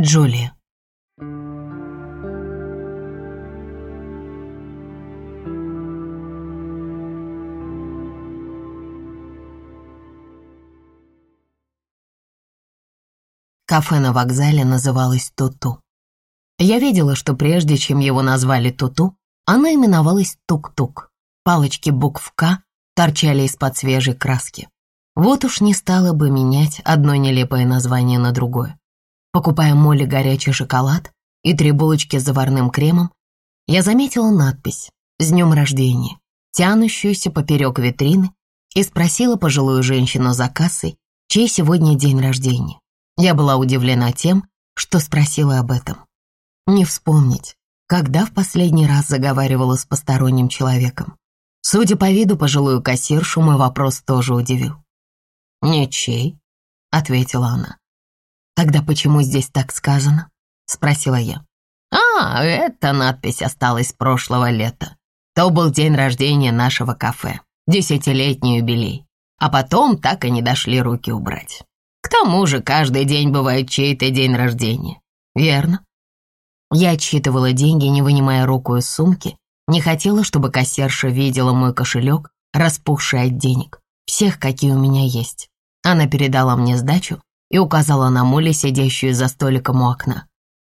Джулия. Кафе на вокзале называлось Туту. Я видела, что прежде чем его назвали Туту, оно именовалось Тук-Тук. Палочки букв «К» торчали из-под свежей краски. Вот уж не стало бы менять одно нелепое название на другое. Покупая Молли горячий шоколад и три булочки с заварным кремом, я заметила надпись «С днем рождения», тянущуюся поперек витрины, и спросила пожилую женщину за кассой, чей сегодня день рождения. Я была удивлена тем, что спросила об этом. Не вспомнить, когда в последний раз заговаривала с посторонним человеком. Судя по виду пожилую кассиршу, мой вопрос тоже удивил. «Ничей», — ответила она. «Тогда почему здесь так сказано?» — спросила я. «А, эта надпись осталась с прошлого лета. То был день рождения нашего кафе, десятилетний юбилей. А потом так и не дошли руки убрать. К тому же каждый день бывает чей-то день рождения. Верно? Я отсчитывала деньги, не вынимая руку из сумки. Не хотела, чтобы кассирша видела мой кошелек, распухший от денег. Всех, какие у меня есть. Она передала мне сдачу и указала на Молли, сидящую за столиком у окна.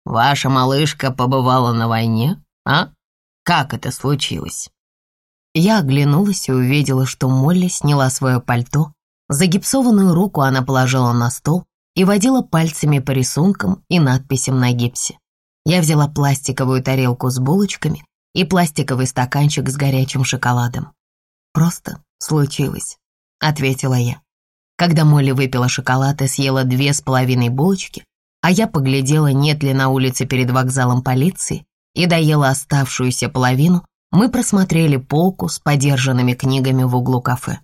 «Ваша малышка побывала на войне, а? Как это случилось?» Я оглянулась и увидела, что Молли сняла свое пальто Загипсованную руку она положила на стол и водила пальцами по рисункам и надписям на гипсе. Я взяла пластиковую тарелку с булочками и пластиковый стаканчик с горячим шоколадом. «Просто случилось», — ответила я. Когда Молли выпила шоколад и съела две с половиной булочки, а я поглядела, нет ли на улице перед вокзалом полиции, и доела оставшуюся половину, мы просмотрели полку с подержанными книгами в углу кафе.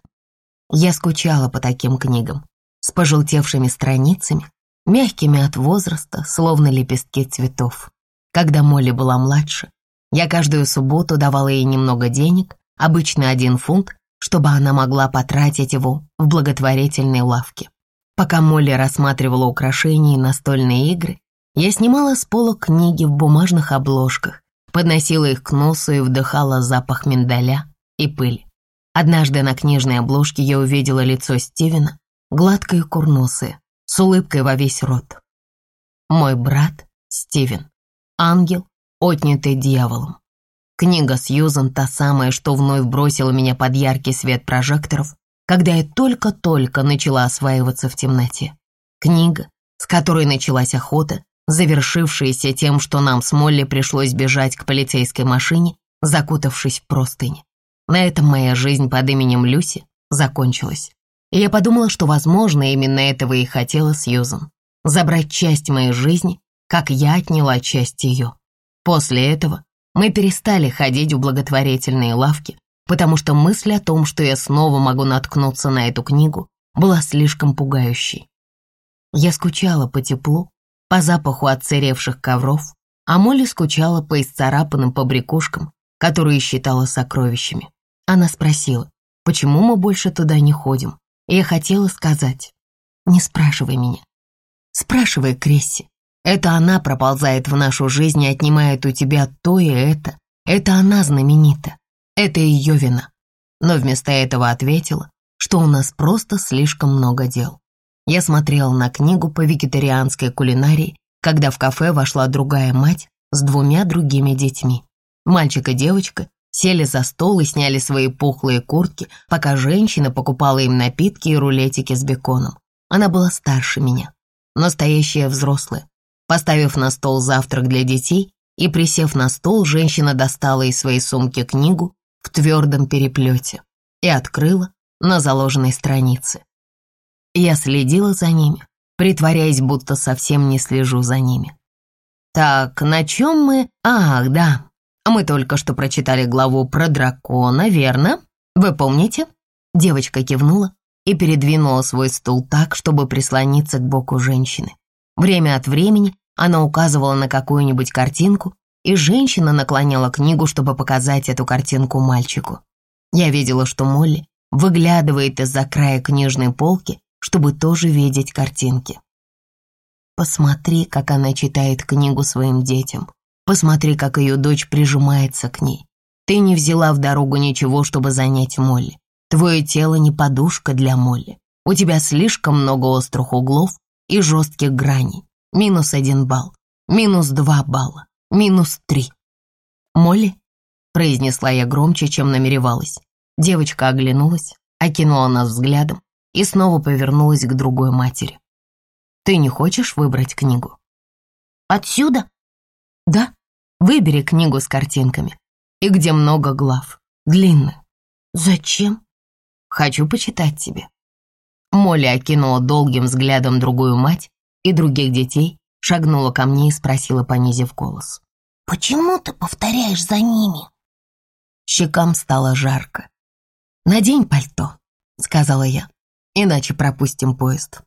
Я скучала по таким книгам, с пожелтевшими страницами, мягкими от возраста, словно лепестки цветов. Когда Молли была младше, я каждую субботу давала ей немного денег, обычно один фунт, чтобы она могла потратить его в благотворительной лавке. Пока Молли рассматривала украшения и настольные игры, я снимала с пола книги в бумажных обложках, подносила их к носу и вдыхала запах миндаля и пыли. Однажды на книжной обложке я увидела лицо Стивена, гладкое и курносое, с улыбкой во весь рот. Мой брат Стивен, ангел, отнятый дьяволом. Книга Сьюзан та самая, что вновь бросила меня под яркий свет прожекторов, когда я только-только начала осваиваться в темноте. Книга, с которой началась охота, завершившаяся тем, что нам с Молли пришлось бежать к полицейской машине, закутавшись в простыни. На этом моя жизнь под именем Люси закончилась. И я подумала, что, возможно, именно этого и хотела Сьюзан. Забрать часть моей жизни, как я отняла часть ее. После этого мы перестали ходить в благотворительные лавки, потому что мысль о том, что я снова могу наткнуться на эту книгу, была слишком пугающей. Я скучала по теплу, по запаху отсыревших ковров, а Молли скучала по исцарапанным побрякушкам, которые считала сокровищами. Она спросила, почему мы больше туда не ходим. И я хотела сказать, не спрашивай меня. Спрашивай Кресси. Это она проползает в нашу жизнь и отнимает у тебя то и это. Это она знаменита. Это ее вина. Но вместо этого ответила, что у нас просто слишком много дел. Я смотрела на книгу по вегетарианской кулинарии, когда в кафе вошла другая мать с двумя другими детьми. Мальчик и девочка Сели за стол и сняли свои пухлые куртки, пока женщина покупала им напитки и рулетики с беконом. Она была старше меня, настоящая взрослая. Поставив на стол завтрак для детей и присев на стол, женщина достала из своей сумки книгу в твердом переплете и открыла на заложенной странице. Я следила за ними, притворяясь, будто совсем не слежу за ними. «Так, на чем мы? Ах, да, мы только что прочитали главу про дракона, верно? Вы помните?» Девочка кивнула и передвинула свой стул так, чтобы прислониться к боку женщины. Время от времени она указывала на какую-нибудь картинку, и женщина наклоняла книгу, чтобы показать эту картинку мальчику. Я видела, что Молли выглядывает из-за края книжной полки, чтобы тоже видеть картинки. Посмотри, как она читает книгу своим детям. Посмотри, как ее дочь прижимается к ней. Ты не взяла в дорогу ничего, чтобы занять Молли. Твое тело не подушка для Молли. У тебя слишком много острых углов и жестких граней. Минус один балл. Минус два балла. Минус три. «Молли?» — произнесла я громче, чем намеревалась. Девочка оглянулась, окинула нас взглядом и снова повернулась к другой матери. «Ты не хочешь выбрать книгу?» «Отсюда?» «Да. Выбери книгу с картинками. И где много глав. Длинную». «Зачем?» «Хочу почитать тебе». Молли окинула долгим взглядом другую мать и других детей, шагнула ко мне и спросила, понизив голос. «Почему ты повторяешь за ними?» Щекам стало жарко. «Надень пальто», — сказала я, — «иначе пропустим поезд».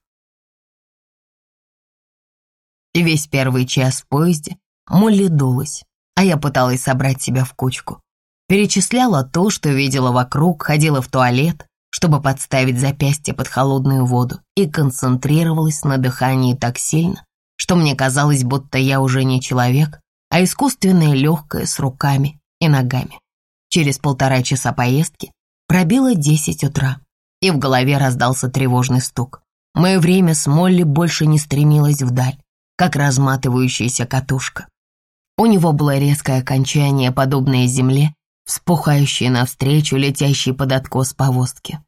И весь первый час в поезде Молли дулась, а я пыталась собрать себя в кучку. Перечисляла то, что видела вокруг, ходила в туалет, чтобы подставить запястье под холодную воду, и концентрировалась на дыхании так сильно, что мне казалось, будто я уже не человек, а искусственное легкое с руками и ногами. Через полтора часа поездки пробило десять утра, и в голове раздался тревожный стук. Мое время с Молли больше не стремилось вдаль, как разматывающаяся катушка. У него было резкое окончание, подобное земле, вспухающее навстречу, летящей под откос повозки.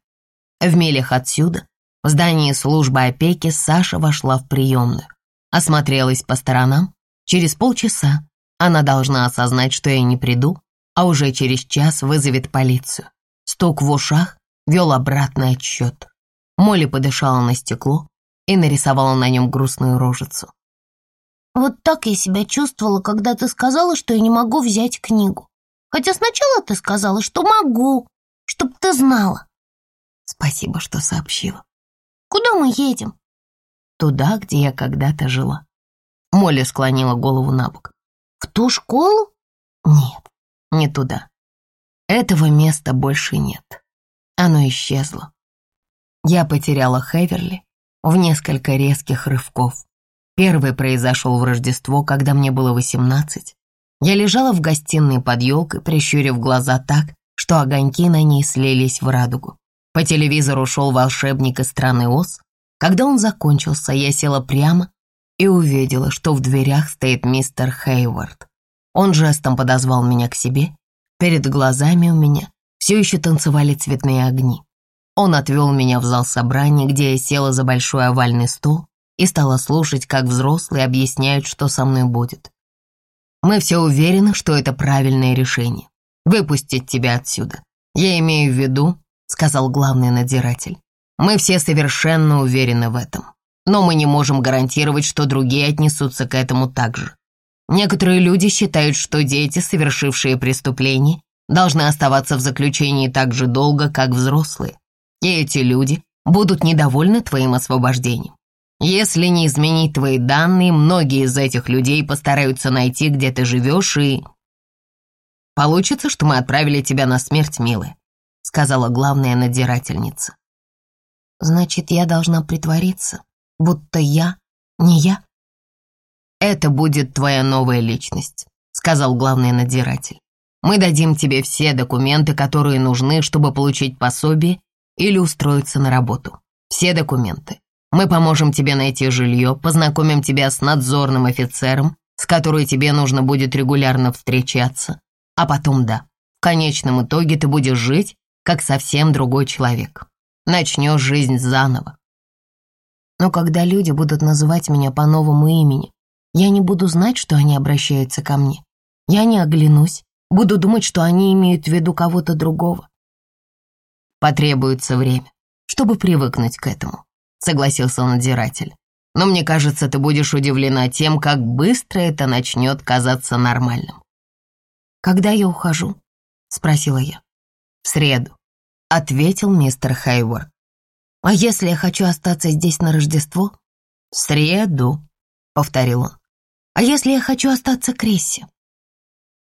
В милях отсюда, в здании службы опеки, Саша вошла в приемную, осмотрелась по сторонам. Через полчаса она должна осознать, что я не приду, а уже через час вызовет полицию. Стук в ушах вел обратный отсчет. Молли подышала на стекло и нарисовала на нем грустную рожицу. «Вот так я себя чувствовала, когда ты сказала, что я не могу взять книгу. Хотя сначала ты сказала, что могу, чтоб ты знала». «Спасибо, что сообщила». «Куда мы едем?» «Туда, где я когда-то жила». Молли склонила голову на бок. В ту школу? Нет, не туда. Этого места больше нет. Оно исчезло. Я потеряла Хеверли в несколько резких рывков. Первый произошел в Рождество, когда мне было восемнадцать. Я лежала в гостиной под елкой, прищурив глаза так, что огоньки на ней слились в радугу. По телевизору шел волшебник из страны Оз. Когда он закончился, я села прямо и увидела, что в дверях стоит мистер Хейвард. Он жестом подозвал меня к себе. Перед глазами у меня все еще танцевали цветные огни. Он отвел меня в зал собраний, где я села за большой овальный стол и стала слушать, как взрослые объясняют, что со мной будет. Мы все уверены, что это правильное решение. Выпустить тебя отсюда. Я имею в виду, сказал главный надзиратель. Мы все совершенно уверены в этом но мы не можем гарантировать, что другие отнесутся к этому так же. Некоторые люди считают, что дети, совершившие преступление, должны оставаться в заключении так же долго, как взрослые. И эти люди будут недовольны твоим освобождением. Если не изменить твои данные, многие из этих людей постараются найти, где ты живешь, и... Получится, что мы отправили тебя на смерть, милая, сказала главная надзирательница. Значит, я должна притвориться, будто я не я. «Это будет твоя новая личность», — сказал главный надзиратель. «Мы дадим тебе все документы, которые нужны, чтобы получить пособие или устроиться на работу. Все документы. Мы поможем тебе найти жилье, познакомим тебя с надзорным офицером, с которой тебе нужно будет регулярно встречаться. А потом, да, в конечном итоге ты будешь жить, как совсем другой человек. Начнешь жизнь заново, но когда люди будут называть меня по новому имени, я не буду знать, что они обращаются ко мне. Я не оглянусь, буду думать, что они имеют в виду кого-то другого. Потребуется время, чтобы привыкнуть к этому, согласился надзиратель. Но мне кажется, ты будешь удивлена тем, как быстро это начнет казаться нормальным. «Когда я ухожу?» — спросила я. «В среду», — ответил мистер Хейворд. «А если я хочу остаться здесь на Рождество?» «В среду», — повторил он. «А если я хочу остаться к Криссе?»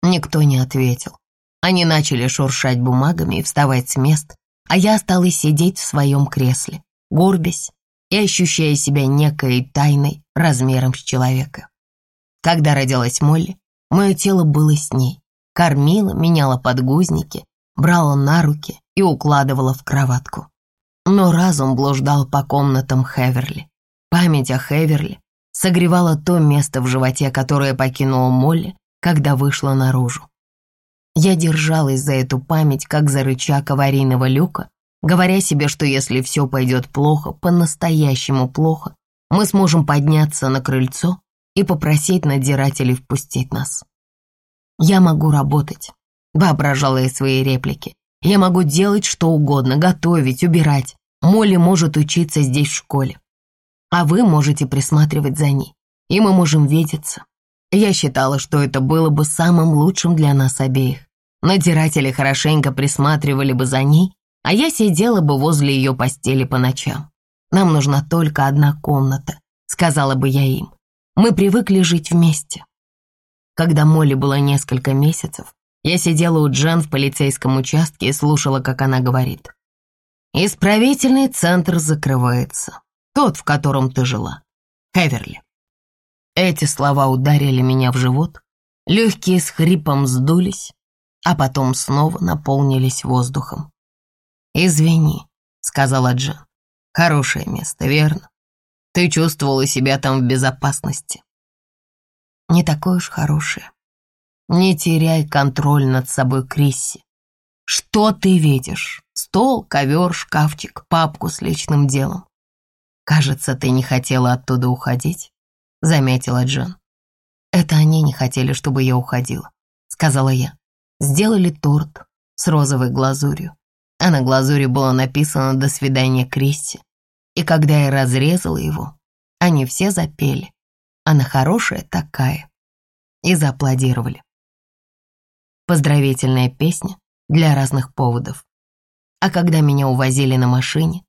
Никто не ответил. Они начали шуршать бумагами и вставать с мест, а я осталась сидеть в своем кресле, горбясь и ощущая себя некой тайной размером с человека. Когда родилась Молли, мое тело было с ней. Кормила, меняла подгузники, брала на руки и укладывала в кроватку. Но разум блуждал по комнатам Хеверли. Память о Хеверли согревала то место в животе, которое покинула Молли, когда вышла наружу. Я держалась за эту память, как за рычаг аварийного люка, говоря себе, что если все пойдет плохо, по-настоящему плохо, мы сможем подняться на крыльцо и попросить надзирателей впустить нас. «Я могу работать», — воображала я свои реплики. «Я могу делать что угодно, готовить, убирать. Молли может учиться здесь в школе. А вы можете присматривать за ней, и мы можем видеться. Я считала, что это было бы самым лучшим для нас обеих. Надзиратели хорошенько присматривали бы за ней, а я сидела бы возле ее постели по ночам. Нам нужна только одна комната, сказала бы я им. Мы привыкли жить вместе. Когда Молли было несколько месяцев, я сидела у Джен в полицейском участке и слушала, как она говорит. «Исправительный центр закрывается. Тот, в котором ты жила. Хеверли». Эти слова ударили меня в живот, легкие с хрипом сдулись, а потом снова наполнились воздухом. «Извини», — сказала Джен. «Хорошее место, верно? Ты чувствовала себя там в безопасности». «Не такое уж хорошее. Не теряй контроль над собой, Крисси. Что ты видишь? Стол, ковер, шкафчик, папку с личным делом. Кажется, ты не хотела оттуда уходить», — заметила Джен. «Это они не хотели, чтобы я уходила», — сказала я. Сделали торт с розовой глазурью, а на глазури было написано «До свидания, Кристи». И когда я разрезала его, они все запели. Она хорошая такая. И зааплодировали. Поздравительная песня для разных поводов. А когда меня увозили на машине,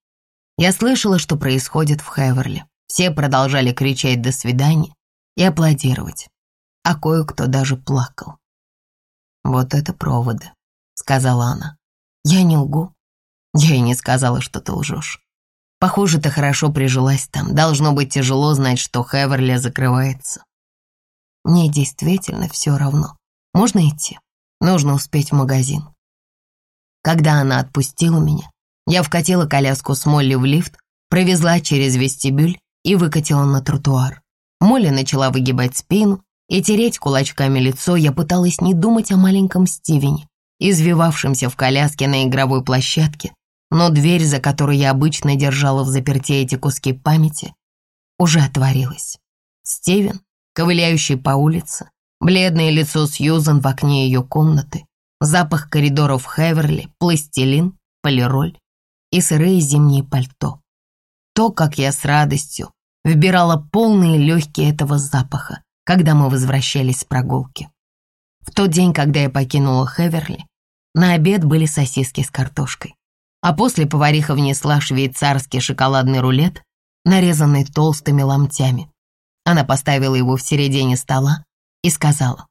я слышала, что происходит в Хеверли. Все продолжали кричать «до свидания» и аплодировать, а кое-кто даже плакал. «Вот это проводы», — сказала она. «Я не лгу. Я и не сказала, что ты лжешь. Похоже, ты хорошо прижилась там. Должно быть тяжело знать, что Хеверли закрывается. Мне действительно все равно. Можно идти? Нужно успеть в магазин». Когда она отпустила меня, я вкатила коляску с Молли в лифт, провезла через вестибюль и выкатила на тротуар. Молли начала выгибать спину, и тереть кулачками лицо, я пыталась не думать о маленьком Стивене, извивавшемся в коляске на игровой площадке, но дверь, за которой я обычно держала в заперти эти куски памяти, уже отворилась. Стивен, ковыляющий по улице, бледное лицо Сьюзан в окне ее комнаты, запах коридоров Хеверли, пластилин, полироль и сырые зимние пальто. То, как я с радостью вбирала полные легкие этого запаха, когда мы возвращались с прогулки. В тот день, когда я покинула Хеверли, на обед были сосиски с картошкой. А после повариха внесла швейцарский шоколадный рулет, нарезанный толстыми ломтями. Она поставила его в середине стола и сказала,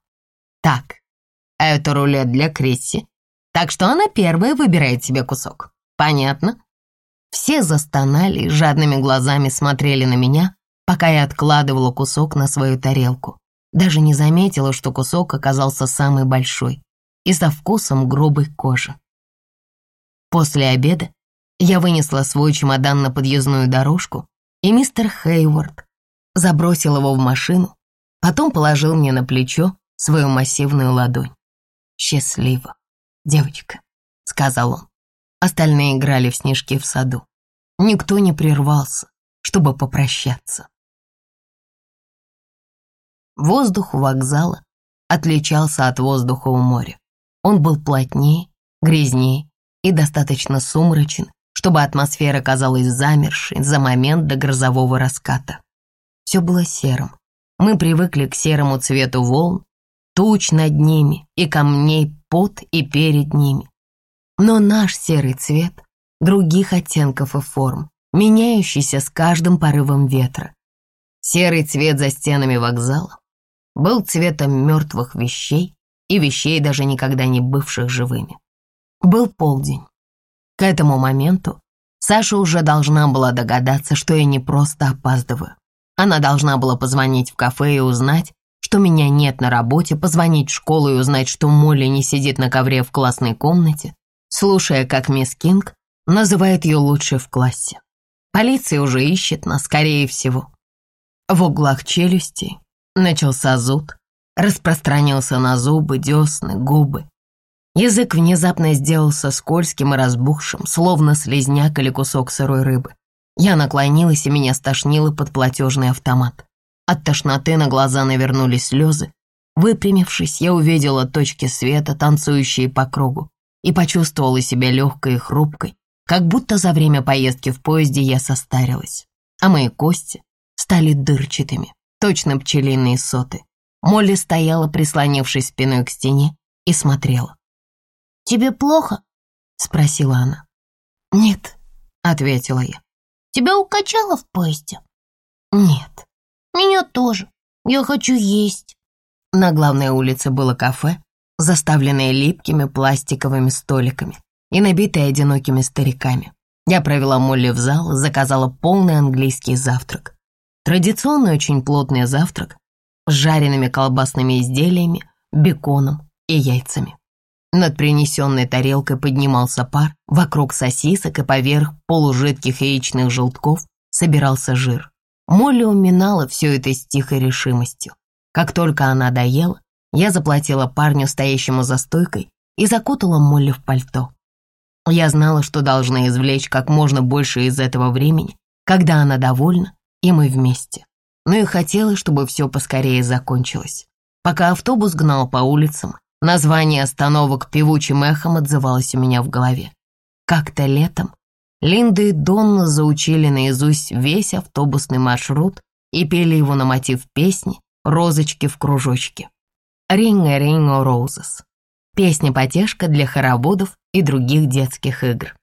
«Так, это рулет для Крисси, так что она первая выбирает себе кусок. Понятно?» Все застонали жадными глазами смотрели на меня, пока я откладывала кусок на свою тарелку. Даже не заметила, что кусок оказался самый большой и со вкусом грубой кожи. После обеда я вынесла свой чемодан на подъездную дорожку, и мистер Хейворд забросил его в машину, потом положил мне на плечо свою массивную ладонь. «Счастливо, девочка», — сказал он. Остальные играли в снежки в саду. Никто не прервался, чтобы попрощаться. Воздух у вокзала отличался от воздуха у моря. Он был плотнее, грязнее и достаточно сумрачен, чтобы атмосфера казалась замершей за момент до грозового раската. Все было серым. Мы привыкли к серому цвету волн, туч над ними и камней под и перед ними. Но наш серый цвет других оттенков и форм, меняющийся с каждым порывом ветра. Серый цвет за стенами вокзала был цветом мертвых вещей и вещей, даже никогда не бывших живыми. Был полдень. К этому моменту Саша уже должна была догадаться, что я не просто опаздываю. Она должна была позвонить в кафе и узнать, что меня нет на работе, позвонить в школу и узнать, что Молли не сидит на ковре в классной комнате, слушая, как мисс Кинг называет ее лучшей в классе. Полиция уже ищет нас, скорее всего. В углах челюсти начался зуд, распространился на зубы, десны, губы. Язык внезапно сделался скользким и разбухшим, словно слезняк или кусок сырой рыбы. Я наклонилась, и меня стошнило под платежный автомат. От тошноты на глаза навернулись слезы. Выпрямившись, я увидела точки света, танцующие по кругу, и почувствовала себя легкой и хрупкой, как будто за время поездки в поезде я состарилась, а мои кости стали дырчатыми, точно пчелиные соты. Молли стояла, прислонившись спиной к стене, и смотрела. «Тебе плохо?» — спросила она. «Нет», — ответила я. Тебя укачало в поезде?» «Нет». «Меня тоже. Я хочу есть». На главной улице было кафе, заставленное липкими пластиковыми столиками и набитое одинокими стариками. Я провела Молли в зал, заказала полный английский завтрак. Традиционный очень плотный завтрак с жареными колбасными изделиями, беконом и яйцами. Над принесенной тарелкой поднимался пар, вокруг сосисок и поверх полужидких яичных желтков собирался жир. Молли уминала все это с тихой решимостью. Как только она доела, я заплатила парню, стоящему за стойкой, и закутала Молли в пальто. Я знала, что должна извлечь как можно больше из этого времени, когда она довольна, и мы вместе. Но и хотела, чтобы все поскорее закончилось. Пока автобус гнал по улицам, Название остановок певучим эхом отзывалось у меня в голове. Как-то летом Линда и Донна заучили наизусть весь автобусный маршрут и пели его на мотив песни «Розочки в кружочке». «Ring Ring о Roses» — песня-потешка для хороводов и других детских игр.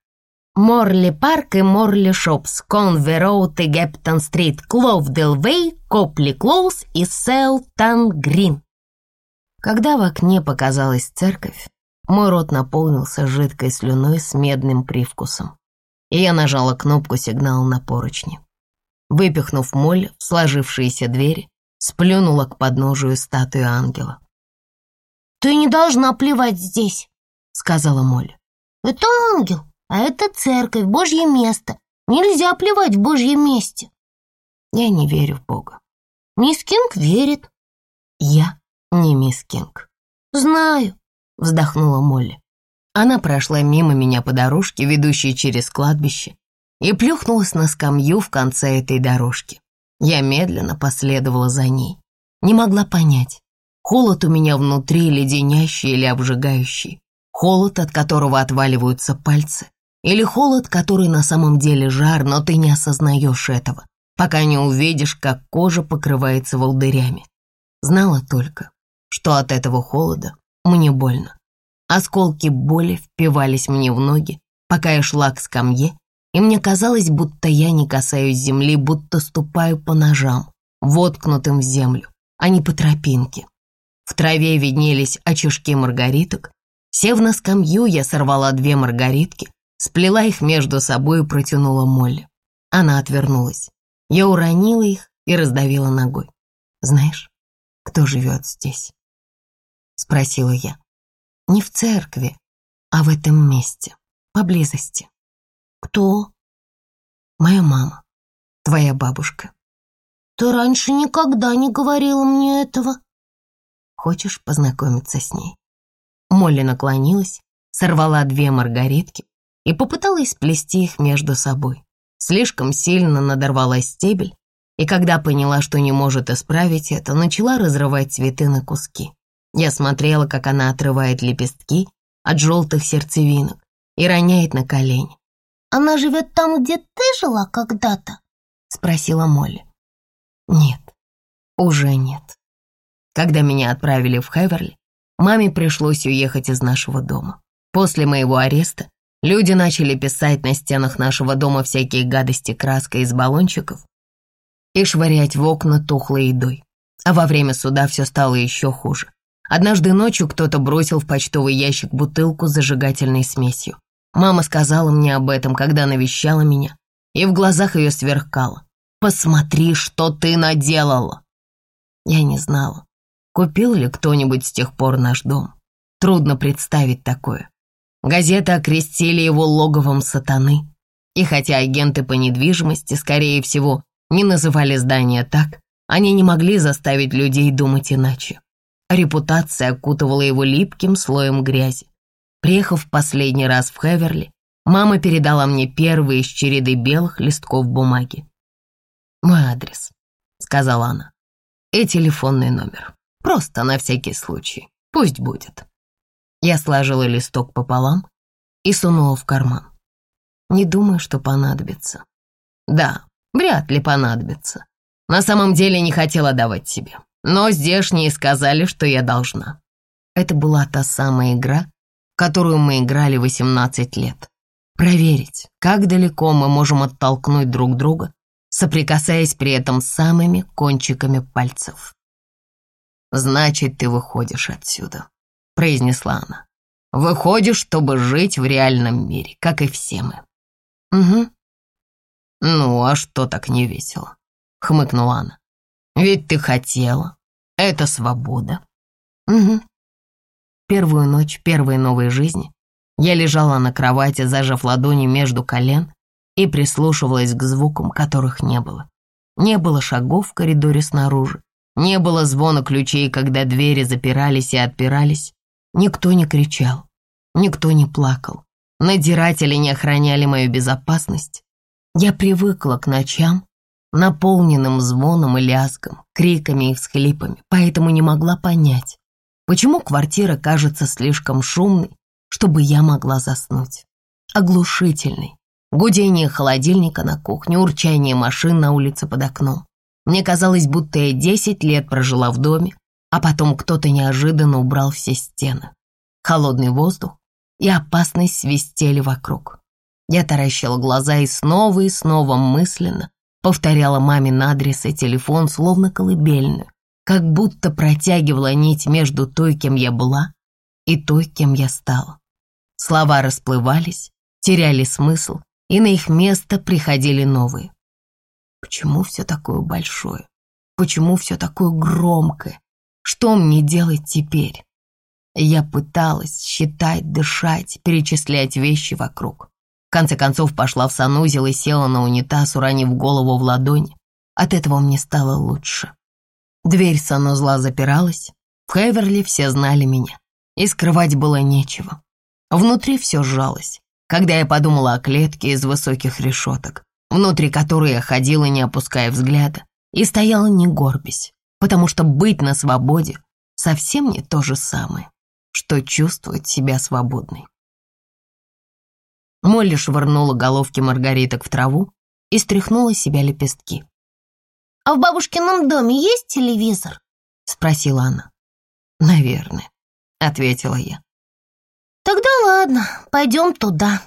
Морли Парк и Морли Шопс, Конве Роуд и Гептон Стрит, Кловдел Вей, Копли Клоус и Селтан Грин. Когда в окне показалась церковь, мой рот наполнился жидкой слюной с медным привкусом, и я нажала кнопку сигнала на поручни. Выпихнув моль в сложившиеся двери, сплюнула к подножию статуи ангела. «Ты не должна плевать здесь», — сказала Моль. «Это ангел, а это церковь, Божье место. Нельзя плевать в Божьем месте». Я не верю в Бога. Мисс Кинг верит. Я не мисс Кинг. «Знаю», — вздохнула Молли. Она прошла мимо меня по дорожке, ведущей через кладбище, и плюхнулась на скамью в конце этой дорожки. Я медленно последовала за ней. Не могла понять, холод у меня внутри леденящий или обжигающий, холод, от которого отваливаются пальцы, или холод, который на самом деле жар, но ты не осознаешь этого, пока не увидишь, как кожа покрывается волдырями. Знала только, что от этого холода мне больно. Осколки боли впивались мне в ноги, пока я шла к скамье, и мне казалось, будто я не касаюсь земли, будто ступаю по ножам, воткнутым в землю, а не по тропинке. В траве виднелись очишки маргариток. Сев на скамью, я сорвала две маргаритки, сплела их между собой и протянула Молли. Она отвернулась. Я уронила их и раздавила ногой. Знаешь, кто живет здесь? — спросила я. «Не в церкви, а в этом месте, поблизости». «Кто?» «Моя мама, твоя бабушка». «Ты раньше никогда не говорила мне этого». «Хочешь познакомиться с ней?» Молли наклонилась, сорвала две маргаритки и попыталась сплести их между собой. Слишком сильно надорвала стебель, и когда поняла, что не может исправить это, начала разрывать цветы на куски. Я смотрела, как она отрывает лепестки от желтых сердцевинок и роняет на колени. «Она живет там, где ты жила когда-то?» — спросила Молли. «Нет, уже нет. Когда меня отправили в Хеверли, маме пришлось уехать из нашего дома. После моего ареста люди начали писать на стенах нашего дома всякие гадости краской из баллончиков и швырять в окна тухлой едой. А во время суда все стало еще хуже. Однажды ночью кто-то бросил в почтовый ящик бутылку с зажигательной смесью. Мама сказала мне об этом, когда навещала меня, и в глазах ее сверкало. «Посмотри, что ты наделала!» Я не знала, купил ли кто-нибудь с тех пор наш дом. Трудно представить такое. Газеты окрестили его логовом сатаны. И хотя агенты по недвижимости, скорее всего, не называли здание так, они не могли заставить людей думать иначе. Репутация окутывала его липким слоем грязи. Приехав в последний раз в Хеверли, мама передала мне первый из череды белых листков бумаги. «Мой адрес», — сказала она, — «и телефонный номер. Просто на всякий случай. Пусть будет». Я сложила листок пополам и сунула в карман. Не думаю, что понадобится. Да, вряд ли понадобится. На самом деле не хотела давать себе. Но здешние сказали, что я должна. Это была та самая игра, которую мы играли 18 лет. Проверить, как далеко мы можем оттолкнуть друг друга, соприкасаясь при этом самыми кончиками пальцев. «Значит, ты выходишь отсюда», — произнесла она. «Выходишь, чтобы жить в реальном мире, как и все мы». «Угу». «Ну, а что так не весело?» — хмыкнула она. Ведь ты хотела. Это свобода. Угу. Первую ночь первой новой жизни я лежала на кровати, зажав ладони между колен и прислушивалась к звукам, которых не было. Не было шагов в коридоре снаружи, не было звона ключей, когда двери запирались и отпирались. Никто не кричал, никто не плакал. Надиратели не охраняли мою безопасность. Я привыкла к ночам, наполненным звоном и лязгом, криками и всхлипами, поэтому не могла понять, почему квартира кажется слишком шумной, чтобы я могла заснуть. Оглушительный. Гудение холодильника на кухне, урчание машин на улице под окном. Мне казалось, будто я десять лет прожила в доме, а потом кто-то неожиданно убрал все стены. Холодный воздух и опасность свистели вокруг. Я таращила глаза и снова и снова мысленно Повторяла мамин адрес и телефон, словно колыбельную, как будто протягивала нить между той, кем я была, и той, кем я стала. Слова расплывались, теряли смысл, и на их место приходили новые. Почему все такое большое? Почему все такое громкое? Что мне делать теперь? Я пыталась считать, дышать, перечислять вещи вокруг конце концов пошла в санузел и села на унитаз, уронив голову в ладонь. От этого мне стало лучше. Дверь санузла запиралась. В Хеверли все знали меня. И скрывать было нечего. Внутри все сжалось, когда я подумала о клетке из высоких решеток, внутри которой я ходила, не опуская взгляда, и стояла не горбясь, потому что быть на свободе совсем не то же самое, что чувствовать себя свободной. Молли швырнула головки маргариток в траву и стряхнула себя лепестки. «А в бабушкином доме есть телевизор?» — спросила она. «Наверное», — ответила я. «Тогда ладно, пойдем туда»,